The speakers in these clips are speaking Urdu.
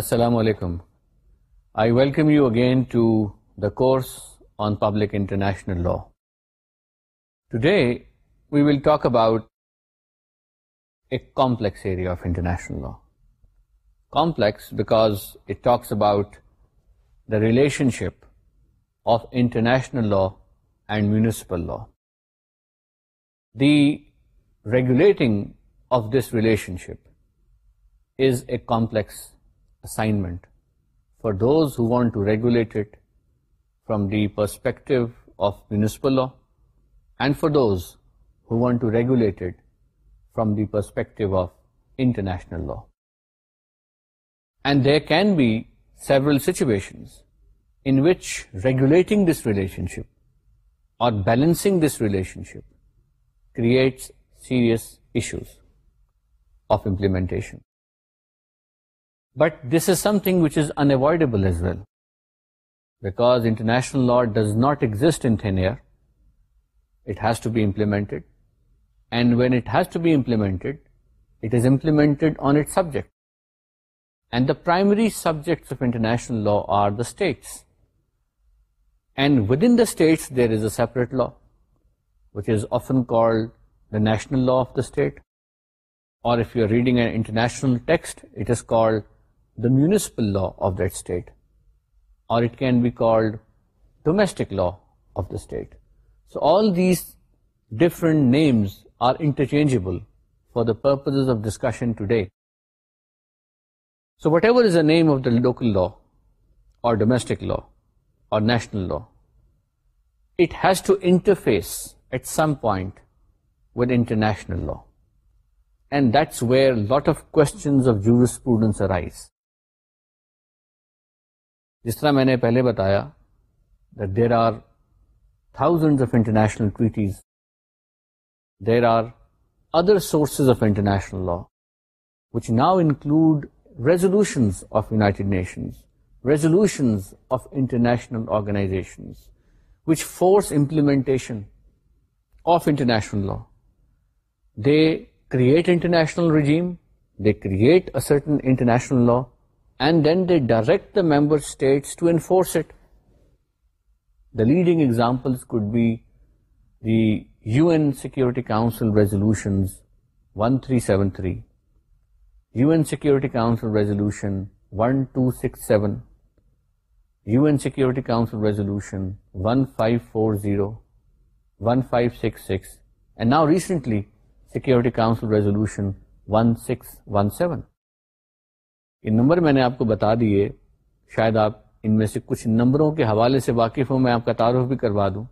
السلام علیکم I welcome you again to the course on public international law today we will talk about a complex area of international law complex because it talks about the relationship of international law and municipal law the regulating of this relationship is a complex assignment for those who want to regulate it from the perspective of municipal law, and for those who want to regulate it from the perspective of international law. And there can be several situations in which regulating this relationship or balancing this relationship creates serious issues of implementation. But this is something which is unavoidable as well, because international law does not exist in thin air. It has to be implemented, and when it has to be implemented, it is implemented on its subject. And the primary subjects of international law are the states. And within the states, there is a separate law, which is often called the national law of the state. Or if you are reading an international text, it is called the municipal law of that state, or it can be called domestic law of the state. So all these different names are interchangeable for the purposes of discussion today. So whatever is the name of the local law or domestic law or national law, it has to interface at some point with international law. And that's where a lot of questions of jurisprudence arise. جس طرح میں نے پہلے بتایا there are thousand of international treaties there are other sources of international law which now include resolution of United Nations resolution of international organisations implementation of international law they create international regime they create written international law and then they direct the member states to enforce it. The leading examples could be the UN Security Council resolutions 1373, UN Security Council resolution 1267, UN Security Council resolution 1540, 1566, and now recently Security Council resolution 1617. یہ نمبر میں نے آپ کو بتا دیے شاید آپ ان میں سے کچھ نمبروں کے حوالے سے واقف ہوں میں آپ کا تعارف بھی کروا دوں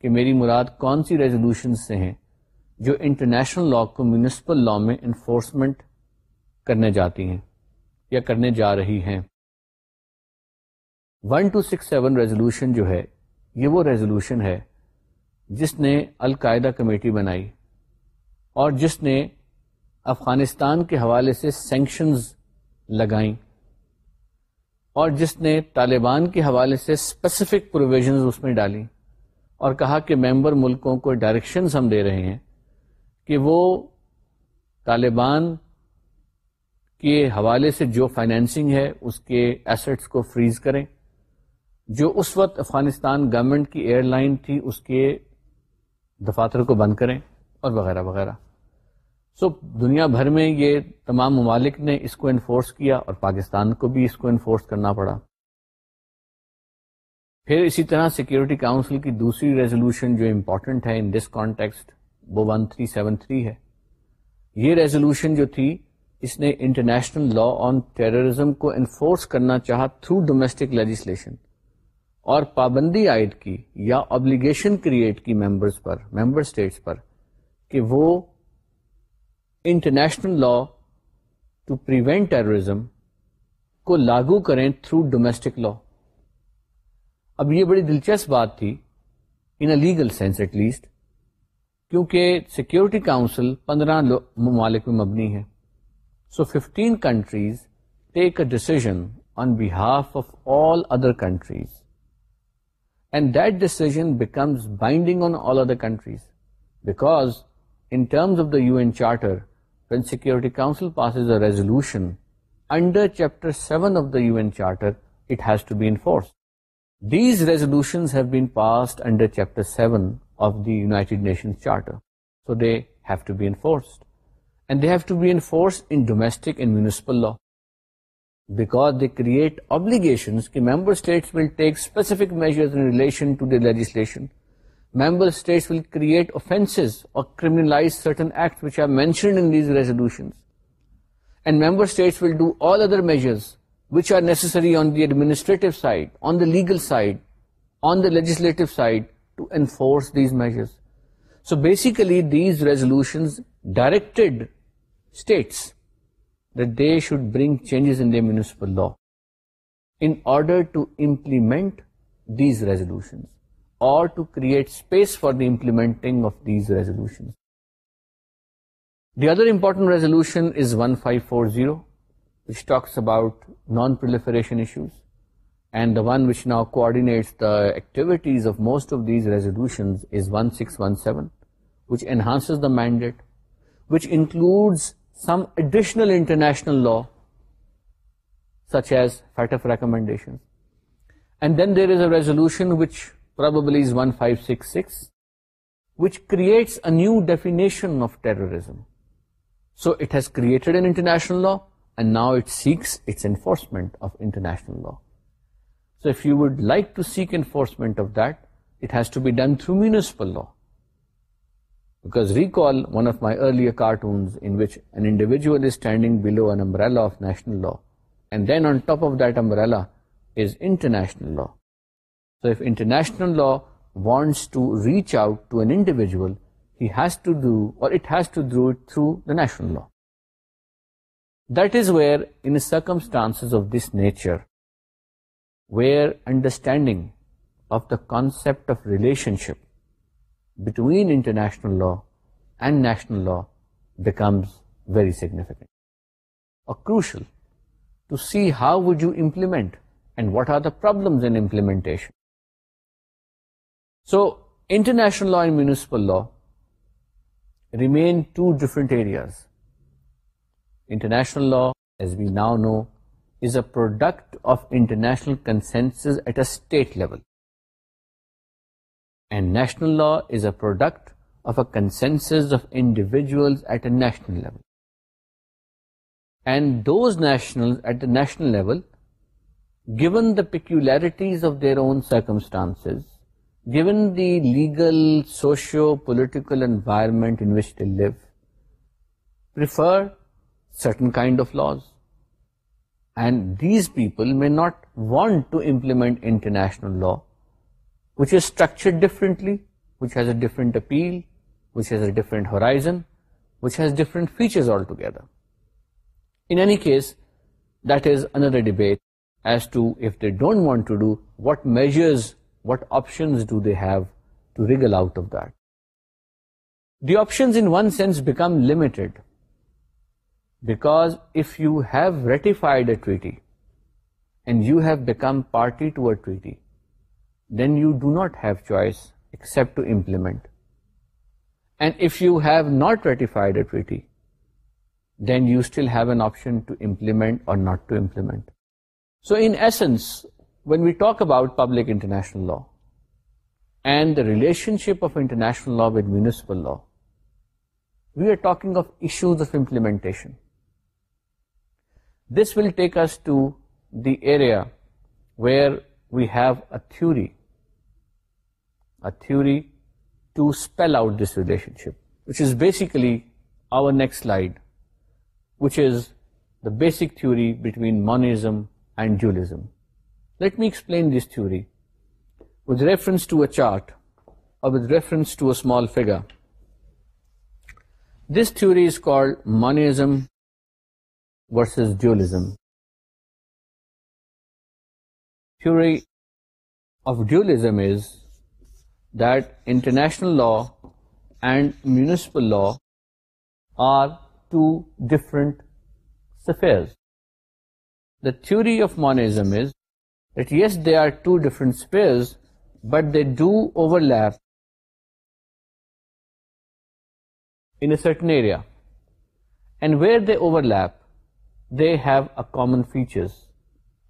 کہ میری مراد کون سی ریزولوشن سے ہیں جو انٹرنیشنل لا کو میونسپل لا میں انفورسمنٹ کرنے جاتی ہیں یا کرنے جا رہی ہیں one two six seven resolution جو ہے یہ وہ ریزولوشن ہے جس نے القاعدہ کمیٹی بنائی اور جس نے افغانستان کے حوالے سے سینکشنز لگائیں اور جس نے طالبان کے حوالے سے اسپیسیفک پروویژنز اس میں ڈالیں اور کہا کہ ممبر ملکوں کو ڈائریکشنز ہم دے رہے ہیں کہ وہ طالبان کے حوالے سے جو فائنینسنگ ہے اس کے ایسٹس کو فریز کریں جو اس وقت افغانستان گورنمنٹ کی ایئر لائن تھی اس کے دفاتر کو بند کریں اور وغیرہ وغیرہ سو دنیا بھر میں یہ تمام ممالک نے اس کو انفورس کیا اور پاکستان کو بھی اس کو انفورس کرنا پڑا پھر اسی طرح سیکیورٹی کاؤنسل کی دوسری ریزولوشن جو امپورٹنٹ ہے ان دس کانٹیکسٹ وہ ون تھری سیون تھری ہے یہ ریزولوشن جو تھی اس نے انٹرنیشنل لا آن ٹیررزم کو انفورس کرنا چاہا تھرو ڈومیسٹک لیجسلیشن اور پابندی عائد کی یا ابلیگیشن کریٹ کی ممبرس پر ممبر اسٹیٹس پر کہ وہ international law to prevent terrorism کو لاگو کریں تھرو ڈومیسٹک لا اب یہ بڑی دلچسپ بات تھی in a legal sense at least کیونکہ سیکیورٹی کاؤنسل پندرہ ممالک میں مبنی ہے so fifteen countries take a decision on behalf of all other countries and that decision becomes binding on all other countries because in terms of the U N charter سیکورٹیل پاسزوشن سیونس چارٹرسڈ and they have to be enforce domestic municipal law but they creation take specific measures to the legislation member states will create offenses or criminalize certain acts which are mentioned in these resolutions. And member states will do all other measures which are necessary on the administrative side, on the legal side, on the legislative side to enforce these measures. So basically these resolutions directed states that they should bring changes in their municipal law in order to implement these resolutions. To create space for دیمینٹنگ of these resolution the other important resolution five four zero نانڈ داچ نا کوڈینے mandate which include some additional law such as fat of recommendation and then there is a resolution which probably is 1566, which creates a new definition of terrorism. So it has created an international law, and now it seeks its enforcement of international law. So if you would like to seek enforcement of that, it has to be done through municipal law. Because recall one of my earlier cartoons in which an individual is standing below an umbrella of national law, and then on top of that umbrella is international law. So if international law wants to reach out to an individual, he has to do, or it has to do it through the national law. That is where, in circumstances of this nature, where understanding of the concept of relationship between international law and national law becomes very significant or crucial to see how would you implement and what are the problems in implementation. So international law and municipal law remain two different areas. International law, as we now know, is a product of international consensus at a state level, and national law is a product of a consensus of individuals at a national level. And those nationals at the national level, given the peculiarities of their own circumstances, Given the legal, socio-political environment in which they live, prefer certain kind of laws. And these people may not want to implement international law, which is structured differently, which has a different appeal, which has a different horizon, which has different features altogether. In any case, that is another debate as to if they don't want to do, what measures what options do they have to wriggle out of that? The options in one sense become limited, because if you have ratified a treaty and you have become party to a treaty, then you do not have choice except to implement. And if you have not ratified a treaty, then you still have an option to implement or not to implement. So in essence, when we talk about public international law and the relationship of international law with municipal law, we are talking of issues of implementation. This will take us to the area where we have a theory to spell out this relationship, which is basically our next slide, which is the basic theory between monism and dualism. Let me explain this theory with reference to a chart or with reference to a small figure. This theory is called monism versus dualism. Theory of dualism is that international law and municipal law are two different spheres. The theory of monism is that yes, they are two different spheres, but they do overlap in a certain area. And where they overlap, they have a common features.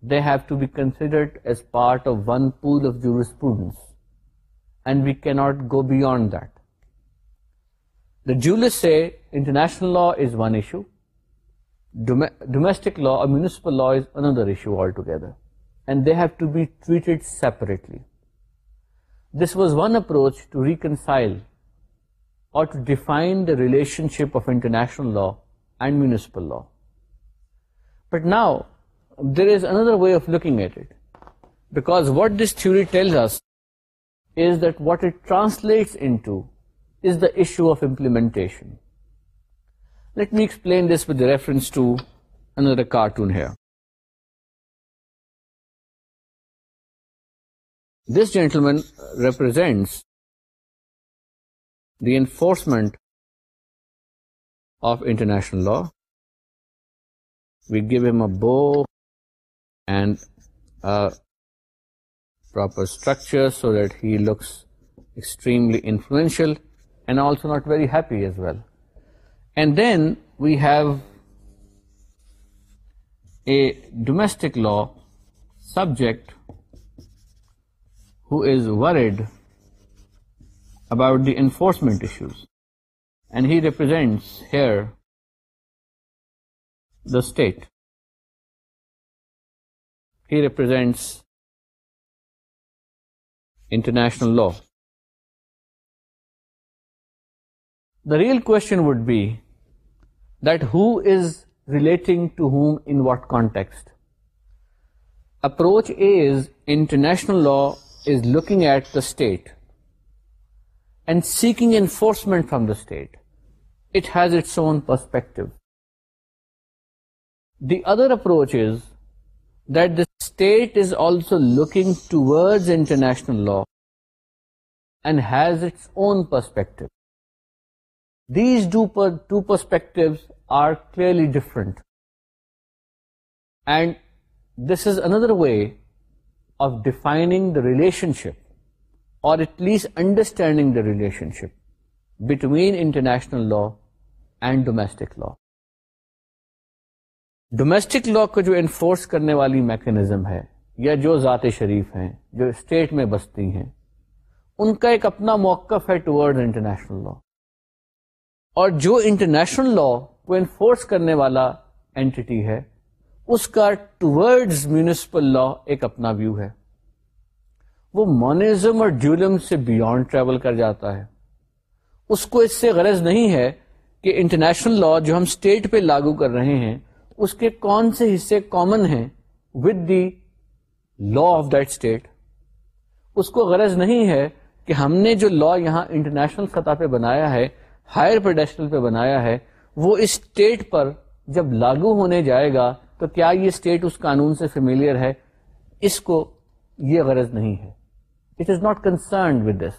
They have to be considered as part of one pool of jurisprudence, and we cannot go beyond that. The dualists say international law is one issue, domestic law or municipal law is another issue altogether. Approach to reconcile or relationship of international law and municipal law but now there is another way of looking at it but what this theory tells us is that what اٹرانس Anshu of implementation let me explain this with reference to another This gentleman represents the enforcement of international law. We give him a bow and a proper structure so that he looks extremely influential and also not very happy as well. And then we have a domestic law subject who is worried about the enforcement issues, and he represents here the state. He represents international law. The real question would be that who is relating to whom in what context. Approach A is international law is looking at the state and seeking enforcement from the state. It has its own perspective. The other approach is that the state is also looking towards international law and has its own perspective. These two perspectives are clearly different. And this is another way of D the relationship or at least understanding the relationship between international law and domestic law domestic law کو جو انفورس کرنے والی میکنزم ہے یا جو ذات شریف ہیں جو اسٹیٹ میں بستی ہیں ان کا ایک اپنا موقف ہے ٹورڈ انٹرنیشنل لا اور جو انٹرنیشنل لا کو انفورس کرنے والا اینٹی ہے اس کا ٹورڈز میونسپل لا ایک اپنا ویو ہے وہ مونزم اور ڈیولم سے بیونڈ ٹریول کر جاتا ہے اس کو اس سے غرض نہیں ہے کہ انٹرنیشنل لا جو ہم اسٹیٹ پہ لاگو کر رہے ہیں اس کے کون سے حصے کامن ہیں with the law of that state اس کو غرض نہیں ہے کہ ہم نے جو لا یہاں انٹرنیشنل سطح پہ بنایا ہے ہائر پروڈیشنل پہ بنایا ہے وہ اسٹیٹ پر جب لاگو ہونے جائے گا تو کیا یہ اسٹیٹ اس قانون سے فیملیئر ہے اس کو یہ غرض نہیں ہے it is not concerned with this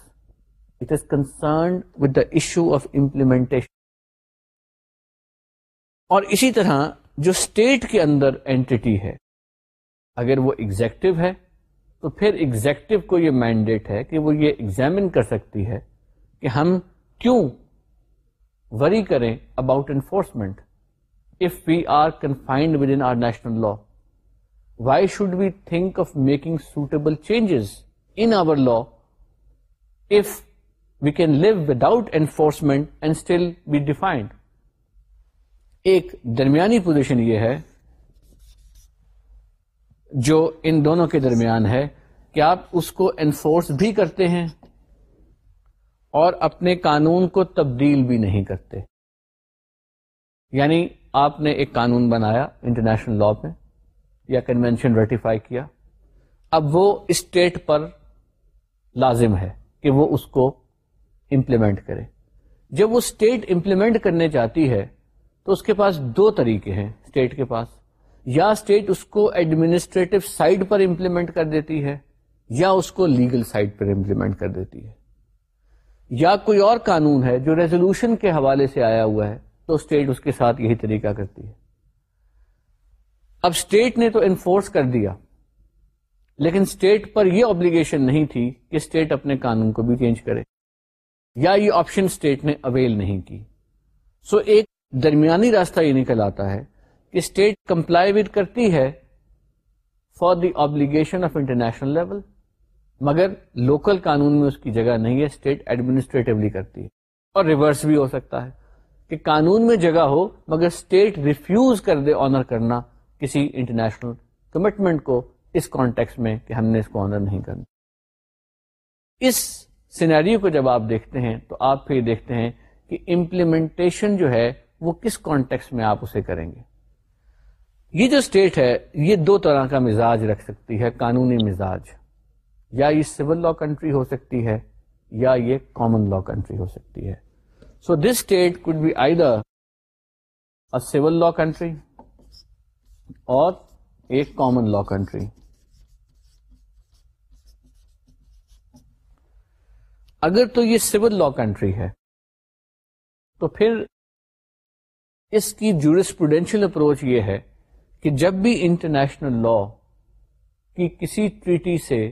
it is concerned with the issue of implement اور اسی طرح جو اسٹیٹ کے اندر اینٹی ہے اگر وہ ایگزیکٹو ہے تو پھر ایگزیکٹو کو یہ مینڈیٹ ہے کہ وہ یہ ایگزامن کر سکتی ہے کہ ہم کیوں وری کریں about enforcement if we are confined within our national law? Why should we think of making suitable changes in our law if we can live without enforcement and still be defined? ایک درمیانی پوزیشن یہ ہے جو ان دونوں کے درمیان ہے کہ آپ اس کو انفورس بھی کرتے ہیں اور اپنے قانون کو تبدیل بھی نہیں کرتے یعنی آپ نے ایک قانون بنایا انٹرنیشنل لا میں یا کنوینشن ریٹیفائی کیا اب وہ اسٹیٹ پر لازم ہے کہ وہ اس کو امپلیمنٹ کرے جب وہ اسٹیٹ امپلیمنٹ کرنے جاتی ہے تو اس کے پاس دو طریقے ہیں اسٹیٹ کے پاس یا اسٹیٹ اس کو ایڈمنسٹریٹو سائڈ پر امپلیمنٹ کر دیتی ہے یا اس کو لیگل سائڈ پر امپلیمنٹ کر دیتی ہے یا کوئی اور قانون ہے جو ریزولوشن کے حوالے سے آیا ہوا ہے تو اسٹیٹ اس کے ساتھ یہی طریقہ کرتی ہے اب اسٹیٹ نے تو انفورس کر دیا لیکن اسٹیٹ پر یہ آبلیگیشن نہیں تھی کہ اسٹیٹ اپنے قانون کو بھی چینج کرے یا یہ آپشن اسٹیٹ نے اویل نہیں کی سو so ایک درمیانی راستہ یہ نکل آتا ہے کہ اسٹیٹ کمپلائی ود کرتی ہے for the obligation of international level مگر لوکل قانون میں اس کی جگہ نہیں ہے اسٹیٹ ایڈمنسٹریٹولی کرتی ہے اور ریورس بھی ہو سکتا ہے کہ قانون میں جگہ ہو مگر اسٹیٹ ریفیوز کر دے آنر کرنا کسی انٹرنیشنل کمٹمنٹ کو اس کانٹیکس میں کہ ہم نے اس کو آنر نہیں کرنا اس سینیریو کو جب آپ دیکھتے ہیں تو آپ پھر دیکھتے ہیں کہ امپلیمنٹیشن جو ہے وہ کس کانٹیکس میں آپ اسے کریں گے یہ جو اسٹیٹ ہے یہ دو طرح کا مزاج رکھ سکتی ہے قانونی مزاج یا یہ سول لا کنٹری ہو سکتی ہے یا یہ کامن لا کنٹری ہو سکتی ہے this state could be either civil law country اور ایک کامن لا کنٹری اگر تو یہ سول لا کنٹری ہے تو پھر اس کی جورسپوڈینشل اپروچ یہ ہے کہ جب بھی انٹرنیشنل لا کی کسی ٹریٹی سے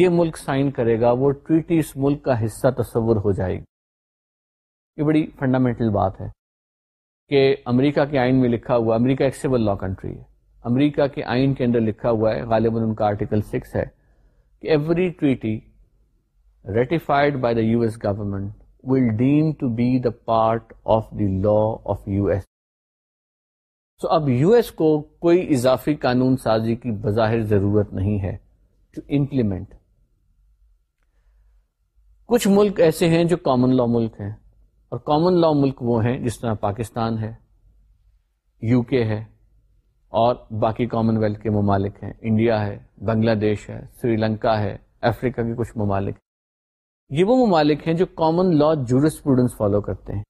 یہ ملک سائن کرے گا وہ ٹریٹی اس ملک کا حصہ تصور ہو جائے گی یہ بڑی فنڈامنٹل بات ہے کہ امریکہ کے آئین میں لکھا ہوا امریکہ ایک سول لا کنٹری ہے امریکہ کے آئین کے اندر لکھا ہوا ہے غالباً ان کا آرٹیکل سکس ہے کہ every ٹویٹی ratified by the U S government will deem to be the part of the law of U S so اب یو ایس کو کوئی اضافی قانون سازی کی بظاہر ضرورت نہیں ہے ٹو امپلیمنٹ کچھ ملک ایسے ہیں جو کامن لا ملک ہیں اور کامن لا ملک وہ ہیں جس طرح پاکستان ہے یو کے ہے اور باقی کامن ویلتھ کے ممالک ہیں انڈیا ہے بنگلہ دیش ہے سری لنکا ہے افریقہ کے کچھ ممالک ہیں یہ وہ ممالک ہیں جو کامن لا جورسپوڈنس فالو کرتے ہیں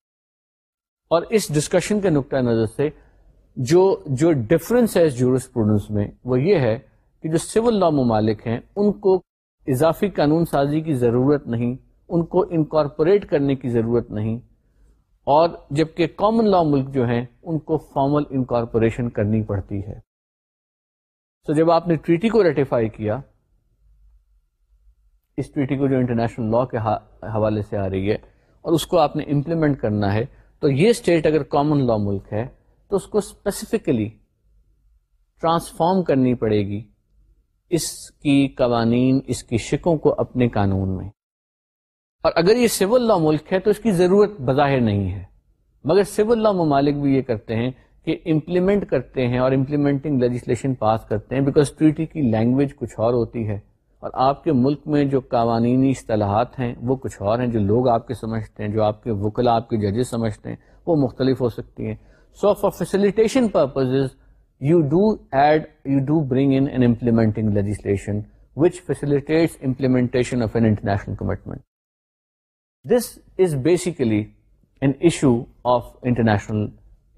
اور اس ڈسکشن کے نقطۂ نظر سے جو جو ڈفرنس ہے جورس اسپوڈنٹس میں وہ یہ ہے کہ جو سول لا ممالک ہیں ان کو اضافی قانون سازی کی ضرورت نہیں ان کو انکارپوریٹ کرنے کی ضرورت نہیں اور جبکہ کامن لا ملک جو ہیں ان کو فارمل انکارپوریشن کرنی پڑتی ہے سو so جب آپ نے ٹریٹی کو ریٹیفائی کیا اس ٹریٹی کو جو انٹرنیشنل لا کے حوالے سے آ رہی ہے اور اس کو آپ نے امپلیمنٹ کرنا ہے تو یہ اسٹیٹ اگر کامن لا ملک ہے تو اس کو اسپیسیفکلی ٹرانسفارم کرنی پڑے گی اس کی قوانین اس کی شکوں کو اپنے قانون میں اور اگر یہ سول لا ملک ہے تو اس کی ضرورت بظاہر نہیں ہے مگر سول لا ممالک بھی یہ کرتے ہیں کہ امپلیمنٹ کرتے ہیں اور امپلیمنٹنگ لیجسلیشن پاس کرتے ہیں بیکاز ٹریٹی کی لینگویج کچھ اور ہوتی ہے اور آپ کے ملک میں جو قوانینی اصطلاحات ہیں وہ کچھ اور ہیں جو لوگ آپ کے سمجھتے ہیں جو آپ کے وکلا آپ کے ججز سمجھتے ہیں وہ مختلف ہو سکتی ہیں so for facilitation purposes you do add you do bring in an implementing implementation of an international commitment basically an issue of international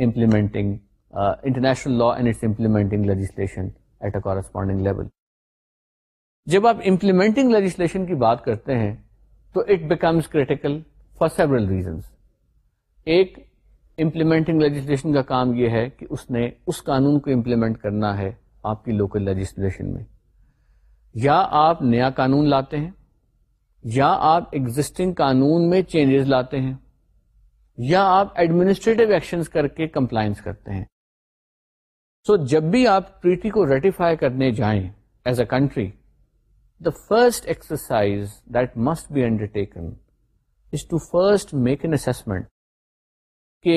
implementing international law and its implementing legislation at a corresponding level جب آپ امپلیمنٹنگ لیجسلیشن کی بات کرتے ہیں تو it becomes critical for several reasons ایک امپلیمنٹنگ لیجسلیشن کا کام یہ ہے کہ اس نے اس قانون کو امپلیمنٹ کرنا ہے آپ کی لوکل لیجسلیشن میں یا آپ نیا قانون لاتے ہیں یا آپ ایگزٹنگ قانون میں چینجز لاتے ہیں یا آپ ایڈمنسٹریٹو ایکشن کر کے کمپلائنس کرتے ہیں سو so, جب بھی آپ ٹریٹی کو ریٹیفائی کرنے جائیں as a country the first exercise that must be undertaken is to first make an assessment کہ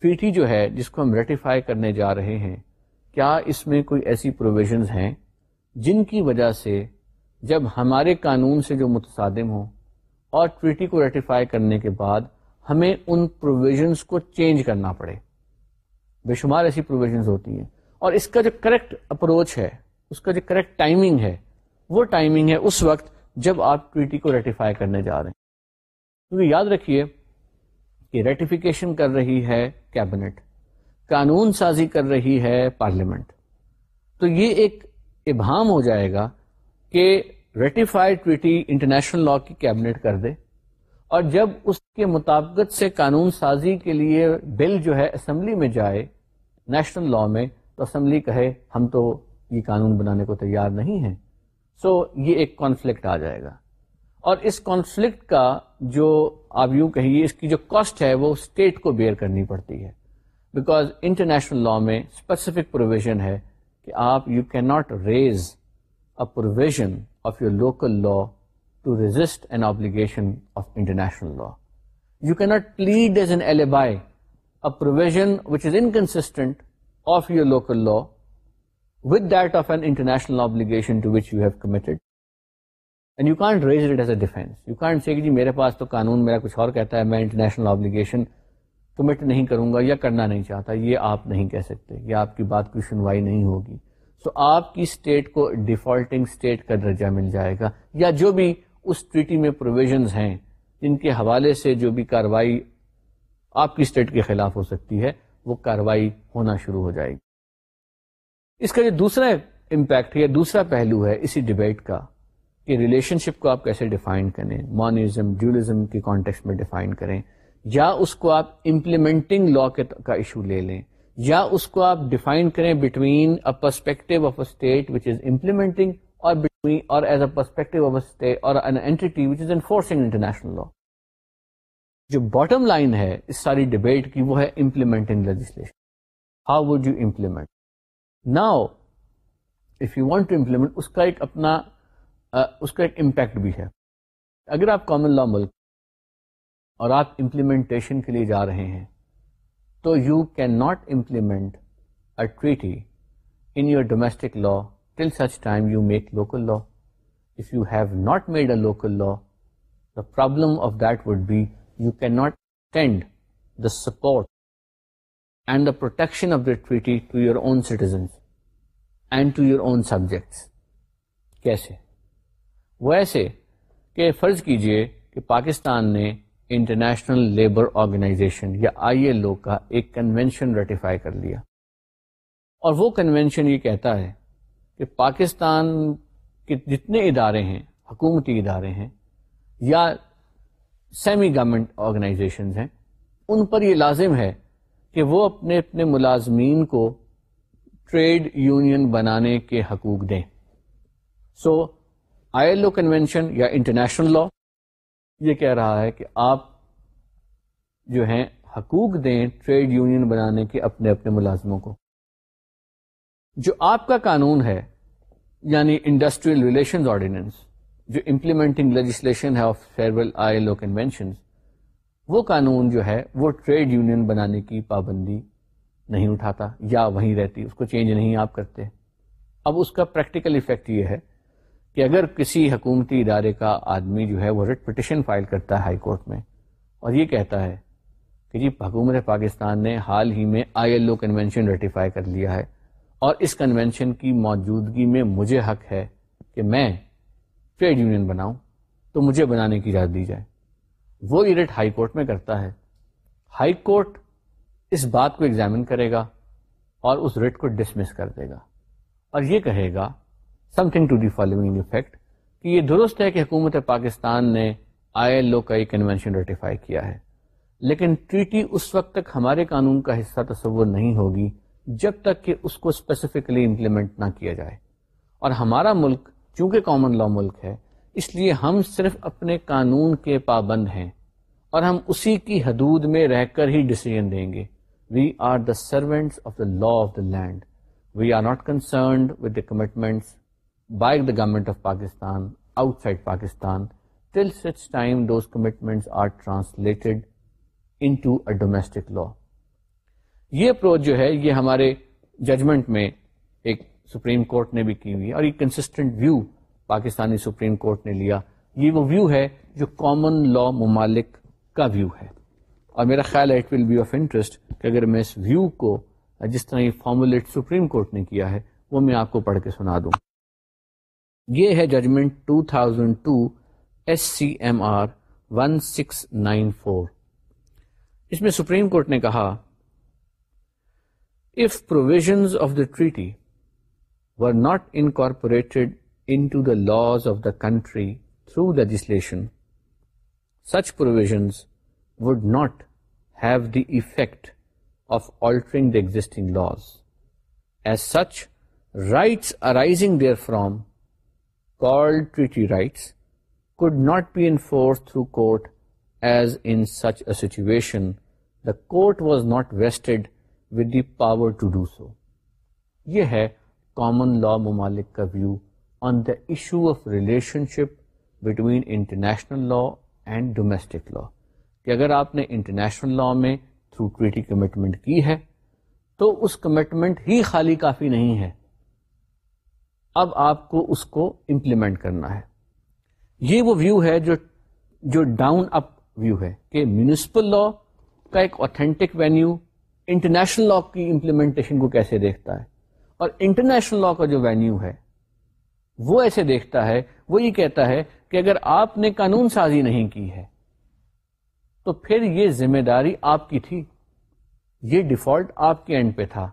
ٹریٹی جو ہے جس کو ہم ریٹیفائی کرنے جا رہے ہیں کیا اس میں کوئی ایسی پروویژ ہیں جن کی وجہ سے جب ہمارے قانون سے جو متصادم ہو اور ٹریٹی کو ریٹیفائی کرنے کے بعد ہمیں ان پروویژنس کو چینج کرنا پڑے بے شمار ایسی پروویژنس ہوتی ہیں اور اس کا جو کریکٹ اپروچ ہے اس کا جو کریکٹ ٹائمنگ ہے وہ ٹائمنگ ہے اس وقت جب آپ ٹویٹی کو ریٹیفائی کرنے جا رہے ہیں کیونکہ یاد رکھیے کہ ریٹیفیکیشن کر رہی ہے کیبنٹ قانون سازی کر رہی ہے پارلیمنٹ تو یہ ایک ابہام ہو جائے گا کہ ریٹیفائی ٹویٹی انٹرنیشنل لا کی کیبنیٹ کر دے اور جب اس کے مطابقت سے قانون سازی کے لیے بل جو ہے اسمبلی میں جائے نیشنل لا میں تو اسمبلی کہے ہم تو یہ قانون بنانے کو تیار نہیں ہیں سو so, یہ ایک کانفلکٹ آ جائے گا اور اس کانفلکٹ کا جو آپ یوں کہیے اس کی جو کاسٹ ہے وہ اسٹیٹ کو بیئر کرنی پڑتی ہے بیکاز انٹرنیشنل لا میں اسپیسیفک پروویژن ہے کہ آپ you can not raise a provision local law to rational law you can not plead as inconsistent of your local میرے پاس تو قانون میرا کچھ اور کہتا ہے میں انٹرنیشنل کمٹ نہیں کروں گا یا کرنا نہیں چاہتا یہ آپ نہیں کہہ سکتے یا آپ کی بات کو سنوائی نہیں ہوگی آپ کی اسٹیٹ کو ڈیفالٹنگ اسٹیٹ کا درجہ مل جائے گا یا جو بھی اس ٹریٹی میں پروویژنز ہیں جن کے حوالے سے جو بھی کاروائی آپ کی اسٹیٹ کے خلاف ہو سکتی ہے وہ کاروائی ہونا شروع ہو جائے گی اس کا جو دوسرا امپیکٹ یا دوسرا پہلو ہے اسی ڈبیٹ کا کہ ریلیشن شپ کو آپ کیسے ڈیفائن کریں مانزم ڈیولزم کے کانٹیکس میں ڈیفائن کریں یا اس کو آپ امپلیمنٹنگ لا کا ایشو لے لیں یا اس کو آپ ڈیفائن کریں between a perspective of a state which is implementing اور as a perspective of authority which is enforcing international law جو باٹم لائن ہے اس ساری ڈبیٹ کی وہ ہے implementing legislation how would you implement now if you want to implement اس کا ایک اپنا اس کا ایک امپیکٹ بھی ہے اگر آپ کامن لا ملک اور آپ امپلیمنٹیشن کے لیے جا رہے ہیں تو you can not implement a treaty in your domestic law till such time you make local law if you have not made a local law the problem of that would be you can not extend the support and the protection of the treaty to your own citizen and to your own subjects کیسے ویسے کہ فرض کیجئے کہ پاکستان نے انٹرنیشنل لیبر آرگنائزیشن یا آئی ایل او کا ایک کنوینشن ریٹیفائی کر لیا اور وہ کنوینشن یہ کہتا ہے کہ پاکستان کے جتنے ادارے ہیں حکومتی ادارے ہیں یا سیمی گورمنٹ آرگنائزیشن ان پر یہ لازم ہے کہ وہ اپنے اپنے ملازمین کو ٹریڈ یونین بنانے کے حقوق دیں so I L O convention یا انٹرنیشنل لا یہ کہہ رہا ہے کہ آپ جو ہیں حقوق دیں ٹریڈ یونین بنانے کے اپنے اپنے ملازموں کو جو آپ کا قانون ہے یعنی انڈسٹریل ریلیشن آرڈیننس جو امپلیمنٹنگ لیجسلیشن ہے آف فیئرویل آئی لو کنوینشن وہ قانون جو ہے وہ ٹریڈ یونین بنانے کی پابندی نہیں اٹھاتا یا وہیں رہتی اس کو چینج نہیں آپ کرتے اب اس کا پریکٹیکل افیکٹ یہ ہے کہ اگر کسی حکومتی ادارے کا آدمی جو ہے وہ ریٹ پٹیشن فائل کرتا ہے ہائی کورٹ میں اور یہ کہتا ہے کہ جی حکومت پاکستان نے حال ہی میں I L O convention ratify کر لیا ہے اور اس کنوینشن کی موجودگی میں مجھے حق ہے کہ میں ٹریڈ یونین بناؤں تو مجھے بنانے کی اجازت دی جائے وہ یہ ریٹ ہائی کورٹ میں کرتا ہے ہائی کورٹ اس بات کو ایگزامن کرے گا اور اس ریٹ کو ڈسمس کر دے گا اور یہ کہے گا something to the following effect کہ یہ درست ہے کہ حکومت پاکستان نے آئی ایل او کا یہ کنونشن ریٹیفائی کیا ہے لیکن ٹریٹی اس وقت تک ہمارے قانون کا حصہ تصور نہیں ہوگی جب تک کہ اس کو اسپیسیفکلی امپلیمنٹ نہ کیا جائے اور ہمارا ملک چونکہ کامن لا ملک ہے اس لیے ہم صرف اپنے قانون کے پابند ہیں اور ہم اسی کی حدود میں رہ کر ہی ڈسیزن دیں گے we are the servants of the law of the land we are not concerned with the commitments by the government of Pakistan outside Pakistan till such time those commitment are translated into law یہ اپروچ جو ہے یہ ہمارے ججمنٹ میں ایک سپریم کورٹ نے بھی کی ہوئی اور یہ consistent view Pakistani supreme court نے لیا یہ وہ ویو ہے جو کامن لا ممالک کا ویو ہے اور میرا خیال ہے it will be of interest کہ اگر میں اس ویو کو جس طرح یہ فارمولیٹ سپریم کورٹ نے کیا ہے وہ میں آپ کو پڑھ کے سنا دوں یہ ہے judgment 2002 thousand two S C M R one six nine four اس میں سپریم کورٹ نے کہا if provision of the treaty were not incorporated into the laws of the country through legislation such provisions would not have the effect of altering the existing laws as such rights arising therefrom treaty rights could not be enforce through court as in such a situation the court was not vested with the power to do so یہ ہے کامن لا ممالک کا view on the issue of relationship between international law and domestic law کہ اگر آپ نے انٹرنیشنل لا میں تھرو ٹریٹی کمٹمنٹ کی ہے تو اس کمٹمنٹ ہی خالی کافی نہیں ہے اب آپ کو اس کو امپلیمنٹ کرنا ہے یہ وہ ویو ہے جو جو ڈاؤن اپ ویو ہے کہ میونسپل لا کا ایک اوتھینٹک وینیو انٹرنیشنل لا کی امپلیمنٹیشن کو کیسے دیکھتا ہے اور انٹرنیشنل لا کا جو وینیو ہے وہ ایسے دیکھتا ہے وہ یہ کہتا ہے کہ اگر آپ نے قانون سازی نہیں کی ہے تو پھر یہ ذمہ داری آپ کی تھی یہ ڈیفالٹ آپ کے اینڈ پہ تھا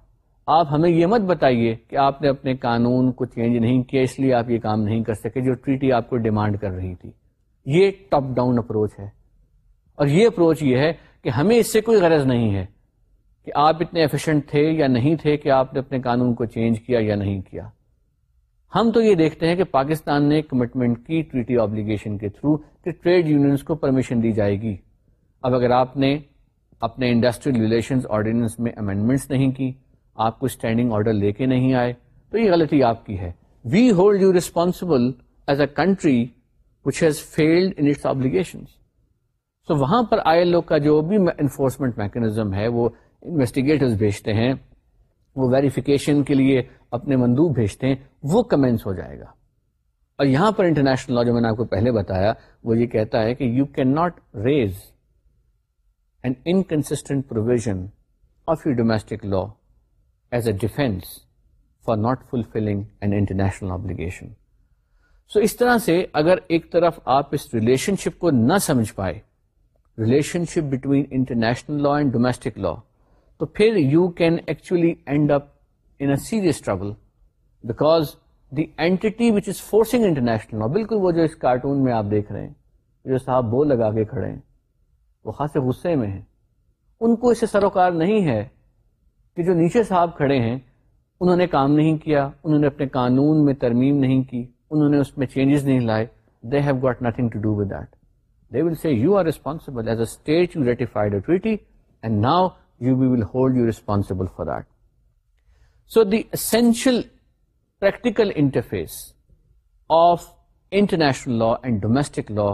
آپ ہمیں یہ مت بتائیے کہ آپ نے اپنے قانون کو چینج نہیں کیا اس لیے آپ یہ کام نہیں کر سکے جو ٹریٹی آپ کو ڈیمانڈ کر رہی تھی یہ ٹاپ ڈاؤن اپروچ ہے اور یہ اپروچ یہ ہے کہ ہمیں اس سے کوئی غرض نہیں ہے کہ آپ اتنے ایفیشینٹ تھے یا نہیں تھے کہ آپ نے اپنے قانون کو چینج کیا یا نہیں کیا ہم تو یہ دیکھتے ہیں کہ پاکستان نے کمٹمنٹ کی ٹریٹی آبلیگیشن کے تھرو کہ ٹریڈ یونینس کو پرمیشن دی جائے گی اب اگر آپ نے اپنے انڈسٹریل ریلیشنز آرڈیننس میں امینڈمنٹس نہیں کی آپ کو اسٹینڈنگ آرڈر لے کے نہیں آئے تو یہ غلطی آپ کی ہے we hold you responsible as a country which has failed obligation so وہاں پر آئی ایل او کا جو بھی انفورسمنٹ میکنزم ہے وہ انویسٹیگیٹر بھیجتے ہیں وہ ویریفیکیشن کے لیے اپنے مندوب بھیجتے ہیں وہ کمینس ہو جائے گا اور یہاں پر انٹرنیشنل لا جو میں نے آپ کو پہلے بتایا وہ یہ کہتا ہے کہ you can not raise and inconsistent provision of you domestic law as a defence for not fulfilling an international obligation so اس طرح سے اگر ایک طرف آپ اس ریلیشن شپ کو نہ سمجھ پائے relationship between international law and domestic law تو پھر you can actually end up in a serious trouble because the entity which is forcing international law بالکل وہ جو اس کارٹون میں آپ دیکھ رہے ہیں جو صاحب بو لگا کے کھڑے ہیں وہ خاصے غصے میں ہیں ان کو اسے سروکار نہیں ہے کہ جو نیچے صاحب کھڑے ہیں انہوں نے کام نہیں کیا انہوں نے اپنے قانون میں ترمیم نہیں کی انہوں نے اس میں چینجز نہیں لائے they have got nothing to do with that they will see you are responsible as a state you ratified ratified it and now you we will hold you responsible for that so the essential practical interface of international law and domestic law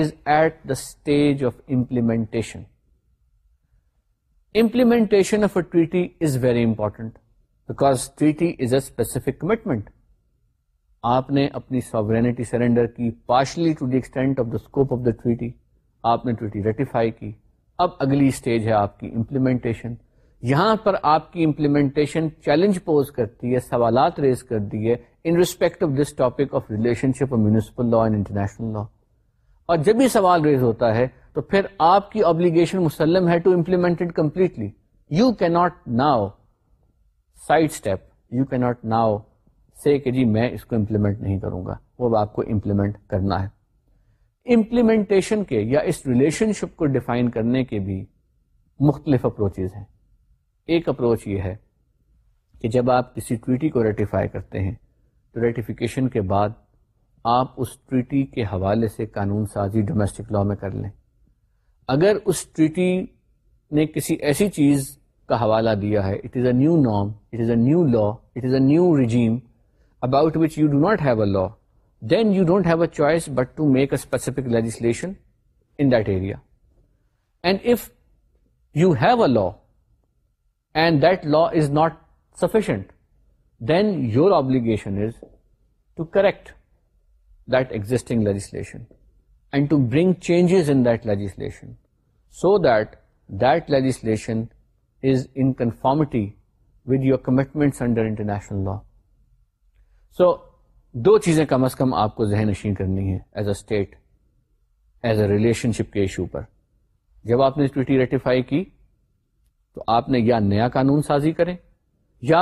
is at the stage of implementation specific commitment is very important sovereignty surrender کی partially to the extent of of the the scope ٹویٹی آپ نے ٹویٹی ریٹیفائی کی اب اگلی اسٹیج ہے آپ کی امپلیمنٹیشن یہاں پر آپ کی امپلیمنٹیشن چیلنج پوز کرتی ہے سوالات ریز کر دی ہے in respect of this topic of relation اور municipal law and international law اور جب بھی سوال ریز ہوتا ہے تو پھر آپ کی آبلیگیشن مسلم ہے to implement completely you can not now sidestep you can not now say کہ جی میں اس کو امپلیمنٹ نہیں کروں گا وہ آپ کو امپلیمنٹ کرنا ہے امپلیمنٹیشن کے یا اس ریلیشن شپ کو ڈیفائن کرنے کے بھی مختلف اپروچز ہیں ایک اپروچ یہ ہے کہ جب آپ کسی ٹویٹی کو ریٹیفائی کرتے ہیں تو ریٹیفیکیشن کے بعد آپ اس ٹویٹی کے حوالے سے قانون سازی ڈومیسٹک لا میں کر لیں اگر اس ٹریٹی نے کسی ایسی چیز کا حوالہ دیا ہے it is a new norm it is a new law it is a new regime about which you do not have a law then you don't have a choice but to make a specific legislation in that area and if you have a law and that law is not sufficient then your obligation is to correct that existing legislation to bring changes in legislation so that that legislation is in conformity with your commitments under international law so دو چیزیں کم از کم آپ کو ذہن نشین کرنی ہے as a state as a relationship کے ایشو پر جب آپ نے ٹویٹی ریٹیفائی کی تو آپ نے یا نیا قانون سازی کریں یا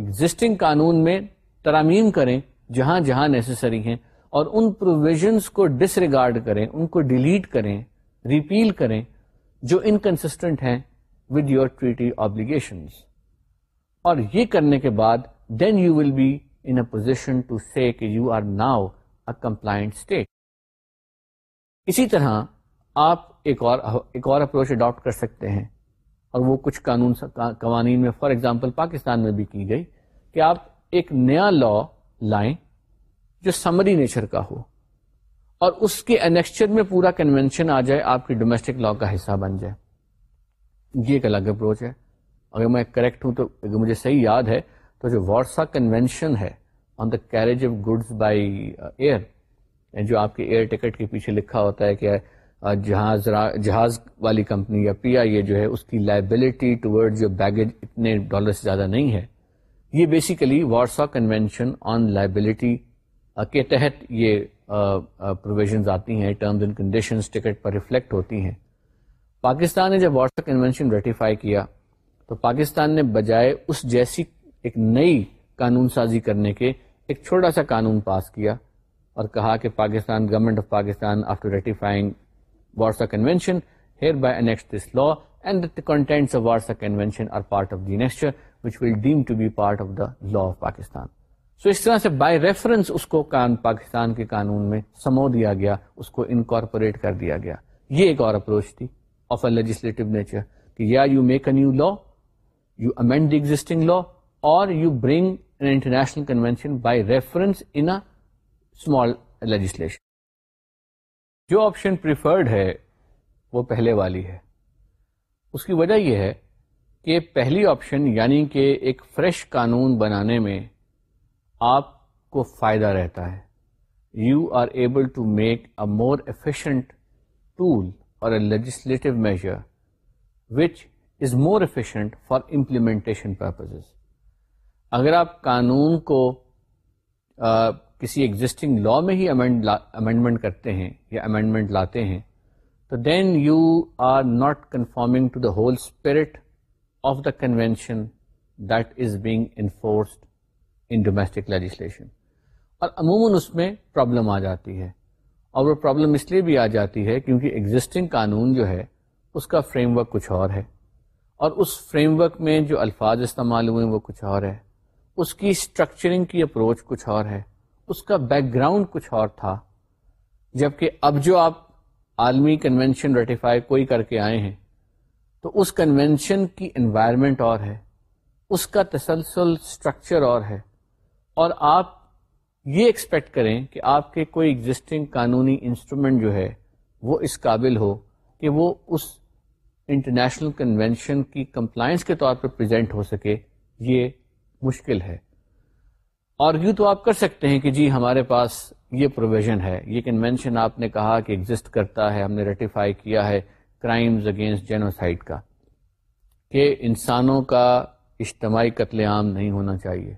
ایگزٹنگ قانون میں ترامیم کریں جہاں جہاں نیسسری ہیں اور ان پروویژنس کو ڈس ریگارڈ کریں ان کو ڈیلیٹ کریں ریپیل کریں جو انکنسٹنٹ ہیں ود یور ٹریٹی آبلیگیشنس اور یہ کرنے کے بعد then you will be in a position to see کہ you are now a compliant state اسی طرح آپ ایک اور ایک اور اپروچ اڈاپٹ کر سکتے ہیں اور وہ کچھ قانون قوانین میں فار ایگزامپل پاکستان میں بھی کی گئی کہ آپ ایک نیا لا لائیں جو سمری نیچر کا ہو اور اس کے انیکسچر میں پورا کنوینشن آ جائے آپ کی ڈومیسٹک لا کا حصہ بن جائے یہ ایک الگ اپروچ ہے اگر میں کریکٹ ہوں تو اگر مجھے صحیح یاد ہے تو جو وارسا کنوینشن ہے on the carriage of goods by air جو آپ کے ایئر ٹکٹ کے پیچھے لکھا ہوتا ہے کہ uh, جہاز جہاز والی کمپنی یا پی آئی اے جو ہے اس کی لائبلٹی ٹوڈ جو بیگیج اتنے ڈالر سے زیادہ نہیں ہے یہ basically Warsaw convention on liability کے تحت یہ پروویژنز آتی ہیں ٹرمز اینڈ کنڈیشنز ٹکٹ پر ریفلیکٹ ہوتی ہیں پاکستان نے جب وارسا کنوینشن ریٹیفائی کیا تو پاکستان نے بجائے اس جیسی ایک نئی قانون سازی کرنے کے ایک چھوٹا سا قانون پاس کیا اور کہا کہ Pakistan government of Pakistan after ratifying hereby annex this law and of Pakistan so so اس طرح سے بائی ریفرنس اس کو کان پاکستان کے قانون میں سمو دیا گیا اس کو انکارپوریٹ کر دیا گیا یہ ایک اور اپروچ تھی آف اے لیجسلیٹو نیچر کہ یا you make a new law you amend the existing law اور you bring an international convention by reference in small legislation جو آپشن پریفرڈ ہے وہ پہلے والی ہے اس کی وجہ یہ ہے کہ پہلی آپشن یعنی کہ ایک فریش قانون بنانے میں آپ کو فائدہ رہتا ہے you are able to make a more efficient tool اور a legislative measure which is more efficient for implementation purposes اگر آپ قانون کو آ, کسی ایگزٹنگ لا میں ہی امینڈمنٹ کرتے ہیں یا امینڈمنٹ لاتے ہیں تو then you are not conforming to the whole spirit of the convention that is being enforced in domestic legislation اور عموماً اس میں پرابلم آ جاتی ہے اور وہ پرابلم اس لیے بھی آ جاتی ہے کیونکہ ایگزسٹنگ قانون جو ہے اس کا فریم ورک کچھ اور ہے اور اس فریم ورک میں جو الفاظ استعمال ہوئے ہیں وہ کچھ اور ہے اس کی اسٹرکچرنگ کی اپروچ کچھ اور ہے اس کا بیک گراؤنڈ کچھ اور تھا جبکہ اب جو آپ عالمی کنونشن ریٹیفائی کوئی کر کے آئے ہیں تو اس کنونشن کی انوائرمنٹ اور ہے اس کا تسلسل اسٹرکچر اور ہے اور آپ یہ ایکسپیکٹ کریں کہ آپ کے کوئی ایگزسٹنگ قانونی انسٹرومینٹ جو ہے وہ اس قابل ہو کہ وہ اس انٹرنیشنل کنوینشن کی کمپلائنس کے طور پر پرزینٹ ہو سکے یہ مشکل ہے اور یوں تو آپ کر سکتے ہیں کہ جی ہمارے پاس یہ پروویژن ہے یہ کنوینشن آپ نے کہا کہ ایگزٹ کرتا ہے ہم نے ریٹیفائی کیا ہے کرائمز اگینسٹ جینوسائڈ کا کہ انسانوں کا اجتماعی قتل عام نہیں ہونا چاہیے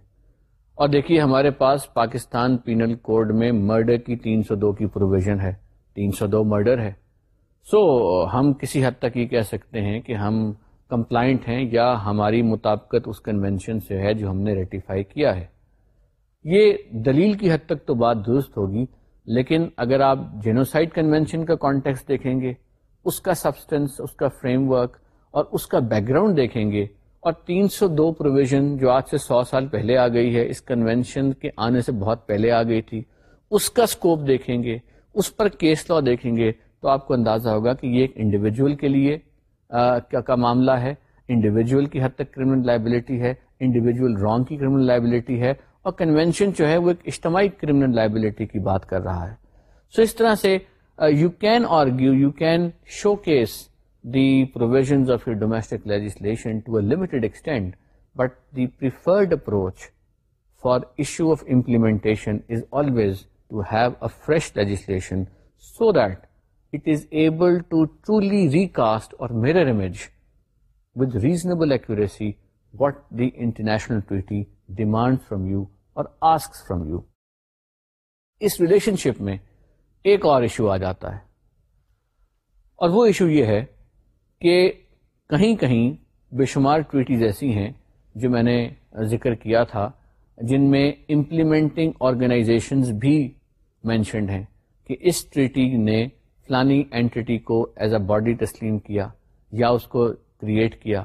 اور دیکھیے ہمارے پاس پاکستان پینل کوڈ میں مرڈر کی تین سو دو کی پروویژن ہے تین سو دو مرڈر ہے سو so, ہم کسی حد تک یہ کہہ سکتے ہیں کہ ہم کمپلائنٹ ہیں یا ہماری مطابقت اس کنوینشن سے ہے جو ہم نے ریٹیفائی کیا ہے یہ دلیل کی حد تک تو بات درست ہوگی لیکن اگر آپ جینوسائڈ کنوینشن کا کانٹیکس دیکھیں گے اس کا سبسٹنس اس کا فریم ورک اور اس کا بیک گراؤنڈ دیکھیں گے اور تین سو دو پروویژن جو آج سے سو سال پہلے آ گئی ہے اس کنونشن کے آنے سے بہت پہلے آ گئی تھی اس کا اسکوپ دیکھیں گے اس پر کیس لا دیکھیں گے تو آپ کو اندازہ ہوگا کہ یہ ایک انڈیویجول کے لیے کا معاملہ ہے انڈیویجول کی حد تک کرمنل لائبلٹی ہے انڈیویجول رانگ کی کرمنل لائبلٹی ہے اور کنونشن جو ہے وہ ایک اجتماعی کرمنل لائبلٹی کی بات کر رہا ہے سو so اس طرح سے you can argue you can showcase the provisions of you domestic legislation to a extent but the preferred approach for issue of implementation is always to have a fresh legislation so that it is able to truly recast اور mirror image with reasonable accuracy what the international ٹویٹی demand from you اور آسک فرام یو اس ریلیشن شپ میں ایک اور ایشو آ جاتا ہے اور وہ ایشو یہ ہے کہ کہیں کہیں بے شمار ٹویٹیز ایسی ہیں جو میں نے ذکر کیا تھا جن میں امپلیمنٹنگ آرگنائزیشنز بھی مینشنڈ ہیں کہ اس ٹریٹی نے فلانی اینٹی کو ایز اے باڈی تسلیم کیا یا اس کو کریٹ کیا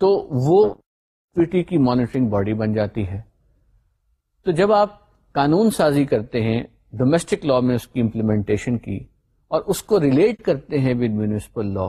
تو وہ ٹویٹی کی مانیٹرنگ باڈی بن جاتی ہے تو جب آپ قانون سازی کرتے ہیں ڈومیسٹک لا میں اس کی امپلیمنٹیشن کی اور اس کو ریلیٹ کرتے ہیں with municipal law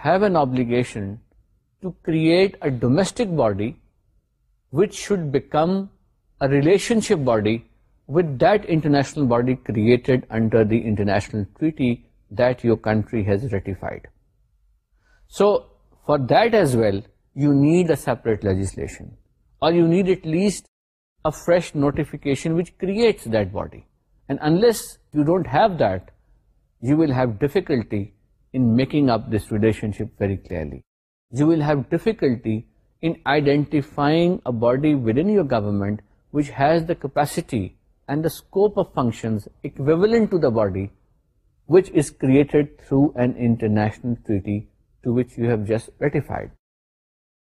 have an obligation to create a domestic body which should become a relationship body with that international body created under the international treaty that your country has ratified. So, for that as well, you need a separate legislation, or you need at least a fresh notification which creates that body. And unless you don't have that, you will have difficulty in making up this relationship very clearly. You will have difficulty in identifying a body within your government which has the capacity and the scope of functions equivalent to the body which is created through an international treaty to which you have just ratified.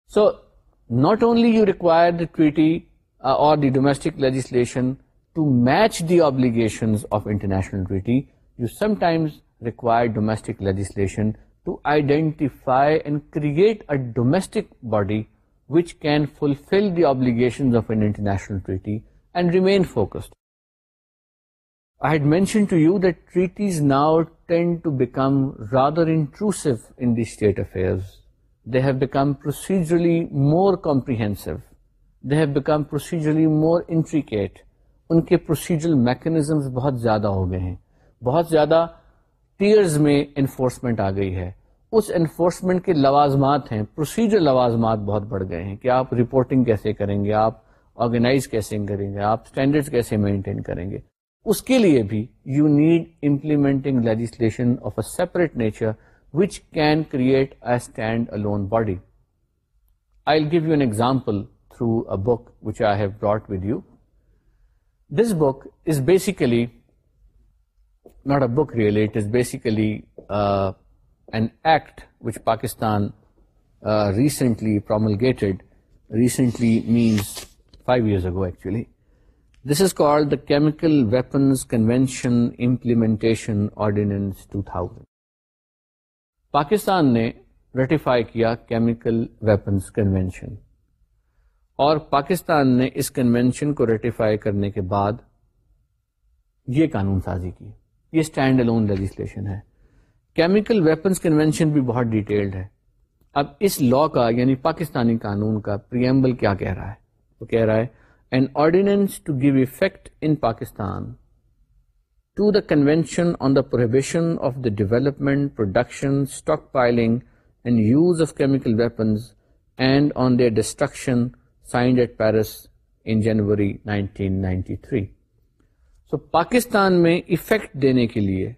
So, not only you require the treaty uh, or the domestic legislation to match the obligations of international treaty, you sometimes required domestic legislation to identify and create a domestic body which can fulfil the obligation of an international treaty and remind I had mention to you the treaty is now to become rather inclusive a fairly more comprehensive they have become procedurally more intricate in کے پروسیجر میکنیزمس بہت زیادہ ہو گئے ہیں بہت زیادہ ٹیئرز میں انفورسمنٹ آ گئی ہے اس انفورسمنٹ کے لوازمات ہیں پروسیجر لوازمات بہت بڑھ گئے ہیں کہ آپ رپورٹنگ کیسے کریں گے آپ آرگنائز کیسے کریں گے آپ اسٹینڈرڈ کیسے مینٹین کریں گے اس کے لیے بھی you need implementing legislation of a separate nature which can create a standalone body I will give you an example through a book which I have brought with you this book is basically not a book really, it is basically uh, uh, an act which Pakistan recently promulgated. Recently means five years ago actually. This is called the Chemical Weapons Convention Implementation Ordinance 2000. Pakistan نے ریٹیفائی کیا کیمیکل ویپنز کنونشن اور پاکستان نے اس کنونشن کو ریٹیفائی کرنے کے بعد یہ قانون سازی کی یہ اسٹینڈ الون لیجسلیشن ہے کیمیکل ویپنس کنوینشن بھی بہت ڈیٹیلڈ ہے اب اس لا کا یعنی پاکستانی قانون کا پریمبل کیا کہہ رہا ہے وہ کہہ رہا ہے an ordinance to give effect in Pakistan to the convention on the prohibition of the development production stockpiling and use of chemical weapons and on the destruction signed at Paris in January 1993 so Pakistan میں افیکٹ دینے کے لیے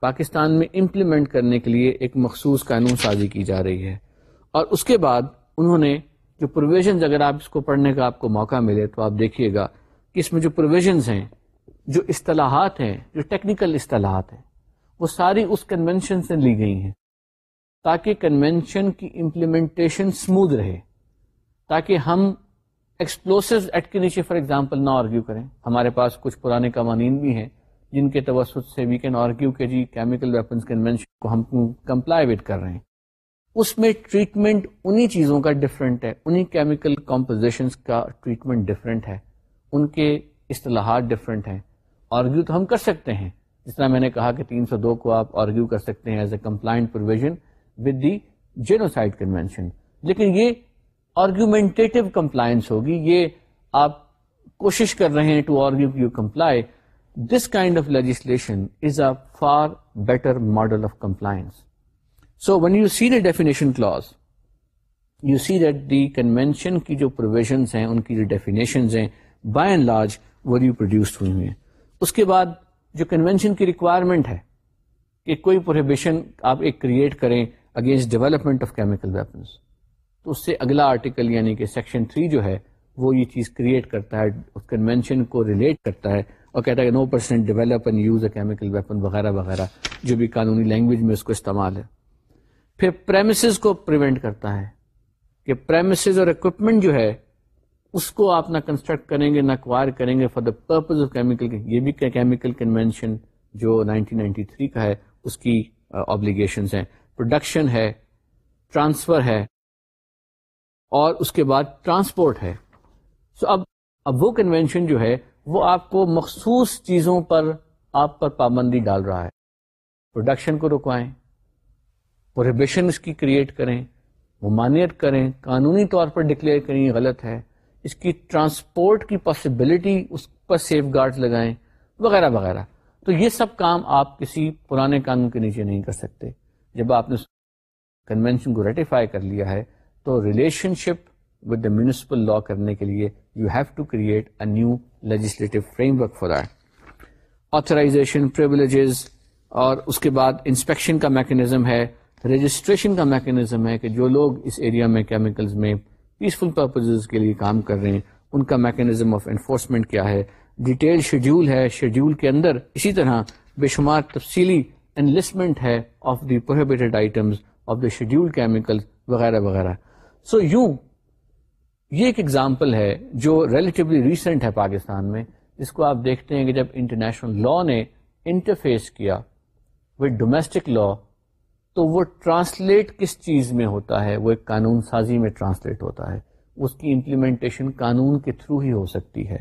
پاکستان میں امپلیمنٹ کرنے کے لیے ایک مخصوص قانون سازی کی جا رہی ہے اور اس کے بعد انہوں نے جو پروویژنز اگر آپ اس کو پڑھنے کا آپ کو موقع ملے تو آپ دیکھیے گا کہ اس میں جو پروویژنز ہیں جو اصطلاحات ہیں جو ٹیکنیکل اصطلاحات ہیں وہ ساری اس کنونشن سے لی گئی ہیں تاکہ کنونشن کی امپلیمنٹیشن اسموتھ رہے تاکہ ہم ایکسپلوسو ایکٹ کے نیچے فار ایگزامپل نہ آرگیو کریں ہمارے پاس کچھ پرانے قوانین بھی ہیں جن کے توسط سے وی کین آرگیو کہ جی کیمیکل ویپنس کنوینشن کو ہم کمپلائی ویٹ کر رہے ہیں اس میں ٹریٹمنٹ انہی چیزوں کا ڈفرینٹ ہے انہی کیمیکل کمپوزیشنس کا ٹریٹمنٹ ڈفرینٹ ہے ان کے اصطلاحات ڈفرینٹ ہیں آرگیو تو ہم کر سکتے ہیں جس طرح میں نے کہا کہ تین سو دو کو آپ آرگیو کر سکتے ہیں as a compliant provision with the genocide convention لیکن یہ کمپلائنس ہوگی یہ آپ کوشش کر رہے ہیں to argue you comply this kind of legislation is a far better model of compliance so when you see the definition clause you see that the convention کی جو پروویژنس ہیں ان کی جو ڈیفینیشنز ہیں بائی اینڈ لارج وہ یو پروڈیوس ہوئی اس کے بعد جو کنوینشن کی ریکوائرمنٹ ہے کہ کوئی پروہیبیشن آپ ایک کریٹ کریں against development of chemical weapons تو اس سے اگلا آرٹیکل یعنی کہ سیکشن 3 جو ہے وہ یہ چیز کریٹ کرتا ہے کو ریلیٹ کرتا ہے اور کہتا ہے کہ no percent develop and use a chemical weapon وغیرہ وغیرہ جو بھی قانونی لینگویج میں اس کو استعمال ہے پھر پریمسز کو پریونٹ کرتا ہے کہ پریمسز اور اکوپمنٹ جو ہے اس کو آپ نہ کنسٹرکٹ کریں گے نہ کوائر کریں گے for the purpose of chemical یہ بھی کیمیکل کنوینشن جو 1993 کا ہے اس کی آبلیگیشنس ہیں پروڈکشن ہے ٹرانسفر ہے اور اس کے بعد ٹرانسپورٹ ہے سو so اب اب وہ کنوینشن جو ہے وہ آپ کو مخصوص چیزوں پر آپ پر پابندی ڈال رہا ہے پروڈکشن کو رکوائیں پروہیبیشن اس کی کریٹ کریں ممانعت کریں قانونی طور پر ڈکلیئر کریں یہ غلط ہے اس کی ٹرانسپورٹ کی پاسبلٹی اس پر سیف گارڈ لگائیں وغیرہ وغیرہ تو یہ سب کام آپ کسی پرانے قانون کے نیچے نہیں کر سکتے جب آپ نے کنوینشن کو ریٹیفائی کر لیا ہے تو relationship with the municipal law کرنے کے لیے you have to create a new legislative framework for authorization privileges اور اس کے بعد انسپیکشن کا میکینزم ہے رجسٹریشن کا میکینزم ہے کہ جو لوگ اس ایریا میں کیمیکلز میں پیسفل پرپزز کے لیے کام کر رہے ہیں ان کا میکینزم آف انفورسمنٹ کیا ہے ڈیٹیل شیڈیول ہے شیڈیول کے اندر اسی طرح بے شمار تفصیلی انلسٹمنٹ ہے of the prohibited items of the schedule chemical وغیرہ وغیرہ سو یو یہ ایک ایگزامپل ہے جو ریلیٹیولی ریسنٹ ہے پاکستان میں جس کو آپ دیکھتے ہیں کہ جب انٹرنیشنل لا نے انٹرفیس کیا وتھ ڈومیسٹک لا تو وہ ٹرانسلیٹ کس چیز میں ہوتا ہے وہ ایک قانون سازی میں ٹرانسلیٹ ہوتا ہے اس کی امپلیمنٹیشن قانون کے تھرو ہی ہو سکتی ہے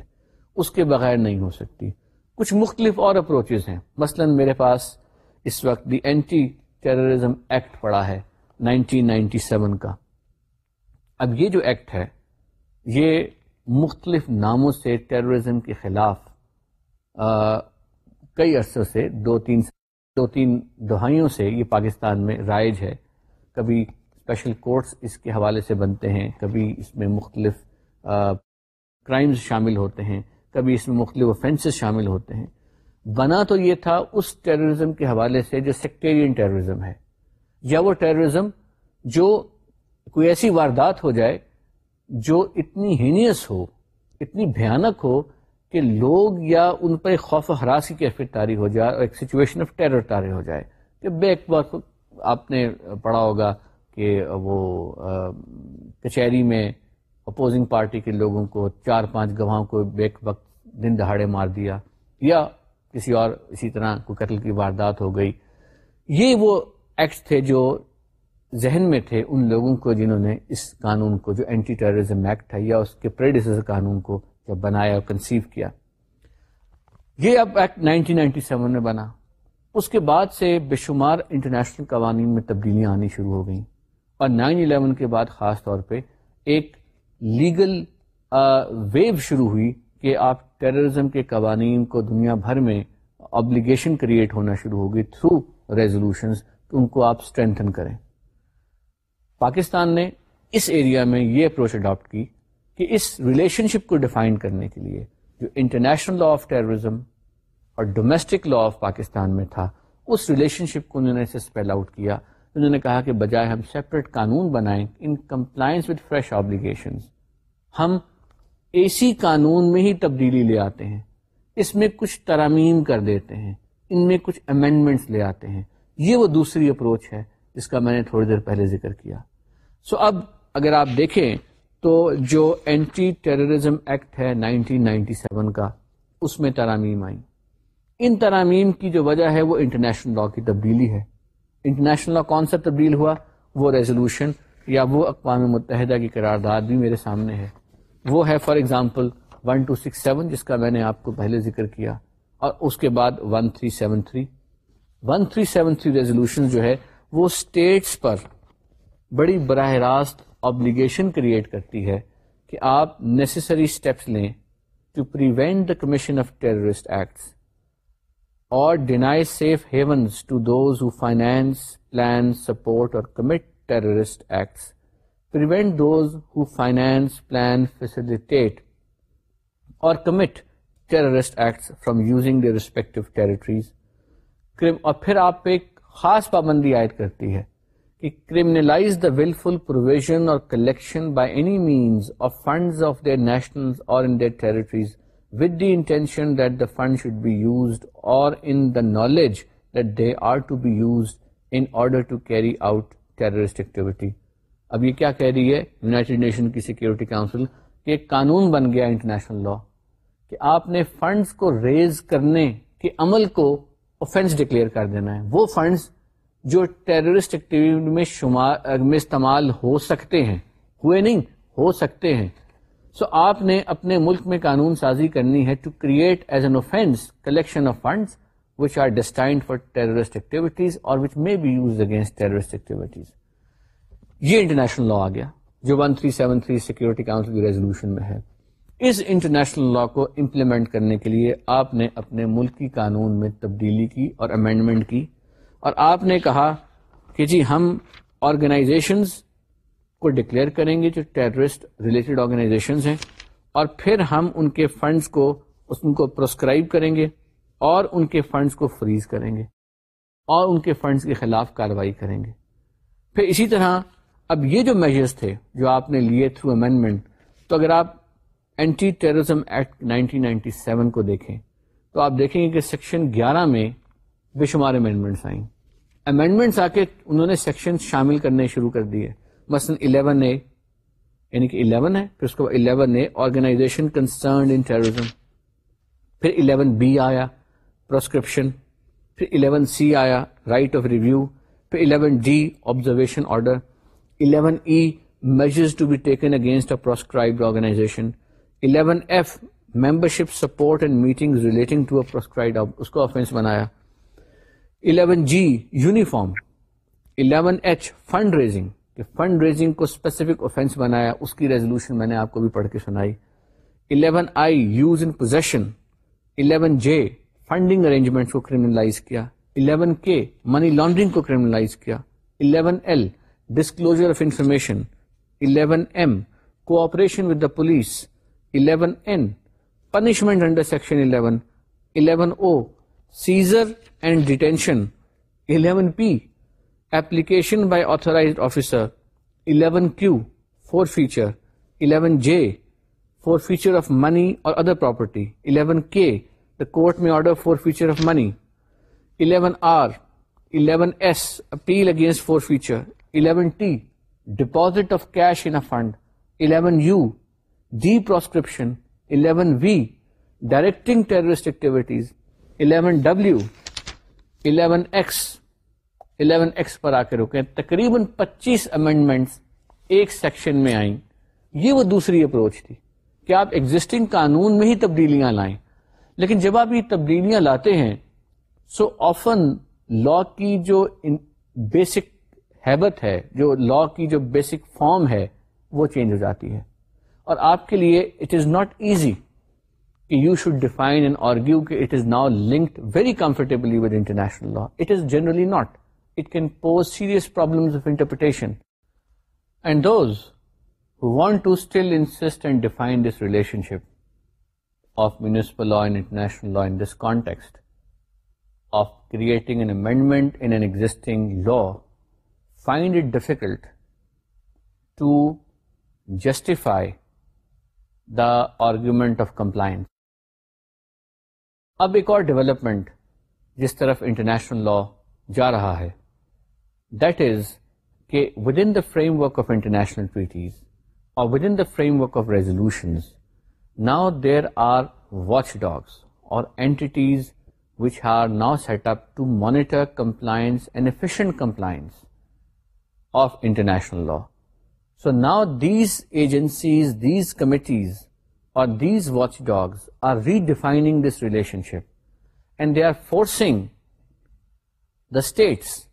اس کے بغیر نہیں ہو سکتی کچھ مختلف اور اپروچز ہیں مثلا میرے پاس اس وقت دی اینٹی ٹیررزم ایکٹ پڑا ہے 1997 کا اب یہ جو ایکٹ ہے یہ مختلف ناموں سے ٹیررزم کے خلاف آ, کئی عرصوں سے دو تین دو تین دہائیوں سے یہ پاکستان میں رائج ہے کبھی اسپیشل کورٹس اس کے حوالے سے بنتے ہیں کبھی اس میں مختلف کرائمز شامل ہوتے ہیں کبھی اس میں مختلف افینسز شامل ہوتے ہیں بنا تو یہ تھا اس ٹیررزم کے حوالے سے جو سیکٹیرین ٹیررزم ہے یا وہ ٹیررزم جو کوئی ایسی واردات ہو جائے جو اتنی ہینیس ہو اتنی بھیانک ہو کہ لوگ یا ان پر ایک خوف و حراسی کی تاری ہو جائے اور ایک سچویشن آف ٹیرر تاری ہو جائے کہ بیک وقت آپ نے پڑھا ہوگا کہ وہ کچہری میں اپوزنگ پارٹی کے لوگوں کو چار پانچ گواہوں کو بیک وقت دن دہاڑے مار دیا یا کسی اور اسی طرح کو قتل کی واردات ہو گئی یہ وہ ایکٹس تھے جو ذہن میں تھے ان لوگوں کو جنہوں نے اس قانون کو جو اینٹی ٹیررزم ایکٹ ہے یا اس کے پریڈیسر قانون کو جب بنایا اور کنسیو کیا یہ اب ایکٹ نائنٹین میں بنا اس کے بعد سے بے شمار انٹرنیشنل قوانین میں تبدیلیاں آنی شروع ہو گئیں اور نائن الیون کے بعد خاص طور پہ ایک لیگل ویو شروع ہوئی کہ آپ ٹیررزم کے قوانین کو دنیا بھر میں ابلیگیشن کریٹ ہونا شروع ہوگی تھرو ریزولوشنز ان کو آپ اسٹرینتھن کریں پاکستان نے اس ایریا میں یہ اپروچ اڈاپٹ کی کہ اس ریلیشن شپ کو ڈیفائن کرنے کے لیے جو انٹرنیشنل لا آف ٹیررزم اور ڈومیسٹک لا آف پاکستان میں تھا اس ریلیشن شپ کو انہوں نے اسے اسپیل آؤٹ کیا انہوں نے کہا کہ بجائے ہم سیپریٹ قانون بنائیں in compliance with fresh obligation ہم ایسی قانون میں ہی تبدیلی لے آتے ہیں اس میں کچھ ترامیم کر دیتے ہیں ان میں کچھ امینڈمنٹس لے آتے ہیں یہ وہ دوسری اپروچ ہے جس کا میں نے تھوڑی دیر پہلے ذکر کیا سو so اب اگر آپ دیکھیں تو جو اینٹی ٹیررزم ایکٹ ہے 1997 کا اس میں ترامیم آئیں ان ترامیم کی جو وجہ ہے وہ انٹرنیشنل لا کی تبدیلی ہے انٹرنیشنل لا کون سا تبدیل ہوا وہ ریزولوشن یا وہ اقوام متحدہ کی قرارداد بھی میرے سامنے ہے وہ ہے فار ایگزامپل 1267 جس کا میں نے آپ کو پہلے ذکر کیا اور اس کے بعد 1373 1373 تھری ریزولوشن جو ہے وہ اسٹیٹس پر بڑی براہ راست آبلیگیشن کریٹ کرتی ہے کہ آپ نیسسری اسٹیپس لیں to prevent the commission of terrorist acts اور deny safe havens to those who plan support اور commit terrorist acts prevent those who finance plan facilitate اور commit terrorist acts from using the respective territories اور پھر آپ ایک خاص پابندی عائد کرتی ہے کہ کریمنلائز دا ولفل پروویژن اور collection by any means of funds of their national اور in their territories with the intention that the fund should be used اور in the knowledge that they are to be used in order to carry out terrorist activity اب یہ کیا کہہ رہی ہے یوناٹیڈ نیشن کی سیکورٹی کاؤنسل کہ ایک قانون بن گیا انٹرنیشنل لا کہ آپ نے فنڈز کو ریز کرنے کے عمل کو آفینس ڈکلیئر کر دینا ہے وہ فنڈز جو ٹیررسٹ ایکٹیویٹی میں شمار میں استعمال ہو سکتے ہیں ہوئے نہیں ہو سکتے ہیں سو so, آپ نے اپنے ملک میں قانون سازی کرنی ہے to create as an offence collection of funds which are destined for terrorist activities اور which may be use against terrorist activities یہ انٹرنیشنل لا آ گیا جو 1373 three seven three Security Council کی ریزولوشن میں ہے اس انٹرنیشنل لا کو امپلیمنٹ کرنے کے لیے آپ نے اپنے ملک کی قانون میں تبدیلی کی اور امینڈمنٹ کی اور آپ نے کہا کہ جی ہم آرگنائزیشنز کو ڈکلیئر کریں گے جو ٹیررسٹ ریلیٹڈ آرگنائزیشنز ہیں اور پھر ہم ان کے فنڈز کو اس کو پروسکرائب کریں گے اور ان کے فنڈز کو فریز کریں گے اور ان کے فنڈز کے خلاف کاروائی کریں گے پھر اسی طرح اب یہ جو میجرس تھے جو آپ نے لیے تھرو امینڈمنٹ تو اگر آپ اینٹی ٹیررزم ایکٹ 1997 کو دیکھیں تو آپ دیکھیں گے کہ سیکشن گیارہ میں بے شمار امینڈمنٹس آئیں امینڈمنٹس آ کے انہوں نے سیکشن شامل کرنے شروع کر دیے مثلاً یعنی کہ eleven A organization concerned in terrorism پھر الیون بی آیا پروسکرپشن پھر سی آیا رائٹ آف ریویو پھر eleven D observation order eleven E measures to be taken against a proscribed organization eleven F membership support and meeting G uniform eleven H fund raising کو اسپیسیفک پڑھ کے سنا eleven I use and possession eleven J funding arrangement کو کریمن لائز کیا الیون کے منی لانڈرنگ کو کریمن لائز کیا eleven L disclosure of information eleven M کو police punishment under section O seizure and detention P application by eyes officer J forfeiture of money اور ادر پروپرٹی میں fund U D proscription 11 V directing terrorist activities 11 W 11 X 11 X پر آ کے روکے تقریباً پچیس امینڈمنٹس ایک سیکشن میں آئیں یہ وہ دوسری اپروچ تھی کہ آپ ایگزٹنگ قانون میں ہی تبدیلیاں لائیں لیکن جب آپ یہ تبدیلیاں لاتے ہیں سو آفن لا کی جو بیسک ہیبت ہے جو لا کی جو بیسک فارم ہے وہ چینج ہو جاتی ہے اور آپ کے لیے اٹ از ناٹ ایزی کہ you should define and argue کہ it is now linked very comfortably with international law it is generally not it can pose serious problem of interpretation and those want to still insist and define this relationship of municipal law and international law in this context of creating an amendment in an existing law find it difficult to justify the argument of compliance اب ایک اور ڈیولپمنٹ جس طرف انٹرنیشنل لا جا رہا ہے دیٹ از کہ within the framework of international treaties اور within the framework of resolutions now there are watchdogs اور entities which are now set up to monitor compliance and efficient compliance of international law So now these agencies, these committees, or these watchdogs are redefining this relationship, and they are forcing the states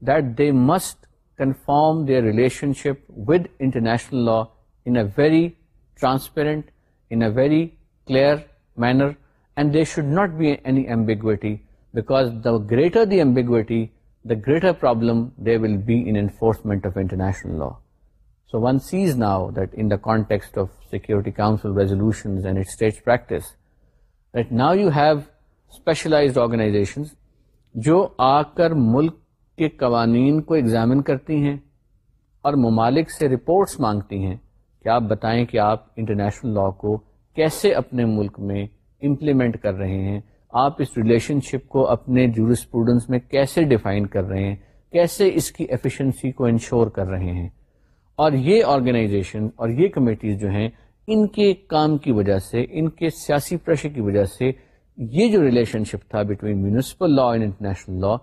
that they must conform their relationship with international law in a very transparent, in a very clear manner, and there should not be any ambiguity, because the greater the ambiguity, the greater problem there will be in enforcement of international law. So one sees and that in the that of Security Council specialized organizations جو آ کر ملک کے قوانین کو اگزامن کرتی ہیں اور ممالک سے رپورٹس مانگتی ہیں کہ آپ بتائیں کہ آپ انٹرنیشنل لاء کو کیسے اپنے ملک میں امپلیمنٹ کر رہے ہیں آپ اس ریلیشن شپ کو اپنے اسٹوڈنس میں کیسے ڈیفائن کر رہے ہیں کیسے اس کی ایفیشنسی کو انشور کر رہے ہیں اور یہ آرگنائزیشن اور یہ کمیٹیز جو ہیں ان کے کام کی وجہ سے ان کے سیاسی پریشر کی وجہ سے یہ جو ریلیشن شپ تھا between municipal law and international law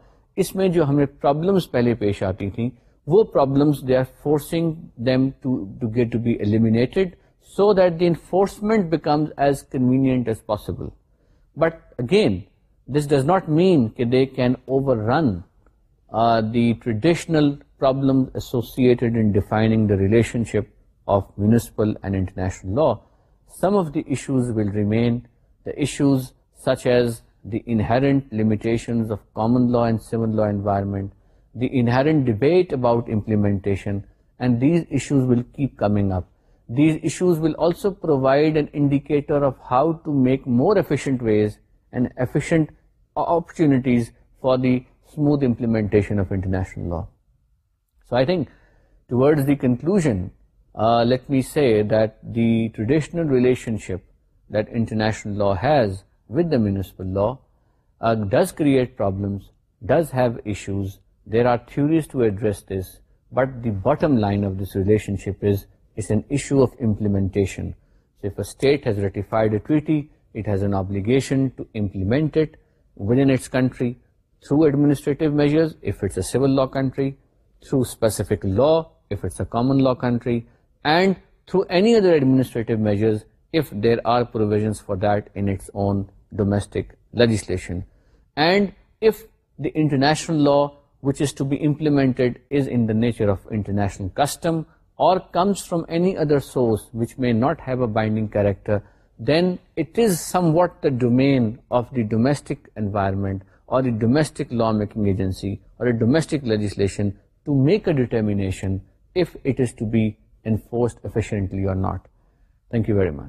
اس میں جو ہمیں پرابلمس پہلے پیش آتی تھیں وہ problems they are forcing them to get to be eliminated so that the enforcement becomes as convenient as possible but again this does not mean کہ they can overrun the traditional problems associated in defining the relationship of municipal and international law, some of the issues will remain. The issues such as the inherent limitations of common law and civil law environment, the inherent debate about implementation, and these issues will keep coming up. These issues will also provide an indicator of how to make more efficient ways and efficient opportunities for the smooth implementation of international law. So I think towards the conclusion, uh, let me say that the traditional relationship that international law has with the municipal law uh, does create problems, does have issues. There are theories to address this, but the bottom line of this relationship is it's an issue of implementation. So if a state has ratified a treaty, it has an obligation to implement it within its country through administrative measures, if it's a civil law country, through specific law if it's a common law country, and through any other administrative measures if there are provisions for that in its own domestic legislation, and if the international law which is to be implemented is in the nature of international custom or comes from any other source which may not have a binding character, then it is somewhat the domain of the domestic environment or the domestic lawmaking agency or a domestic legislation to make a determination if it is to be enforced efficiently or not. Thank you very much.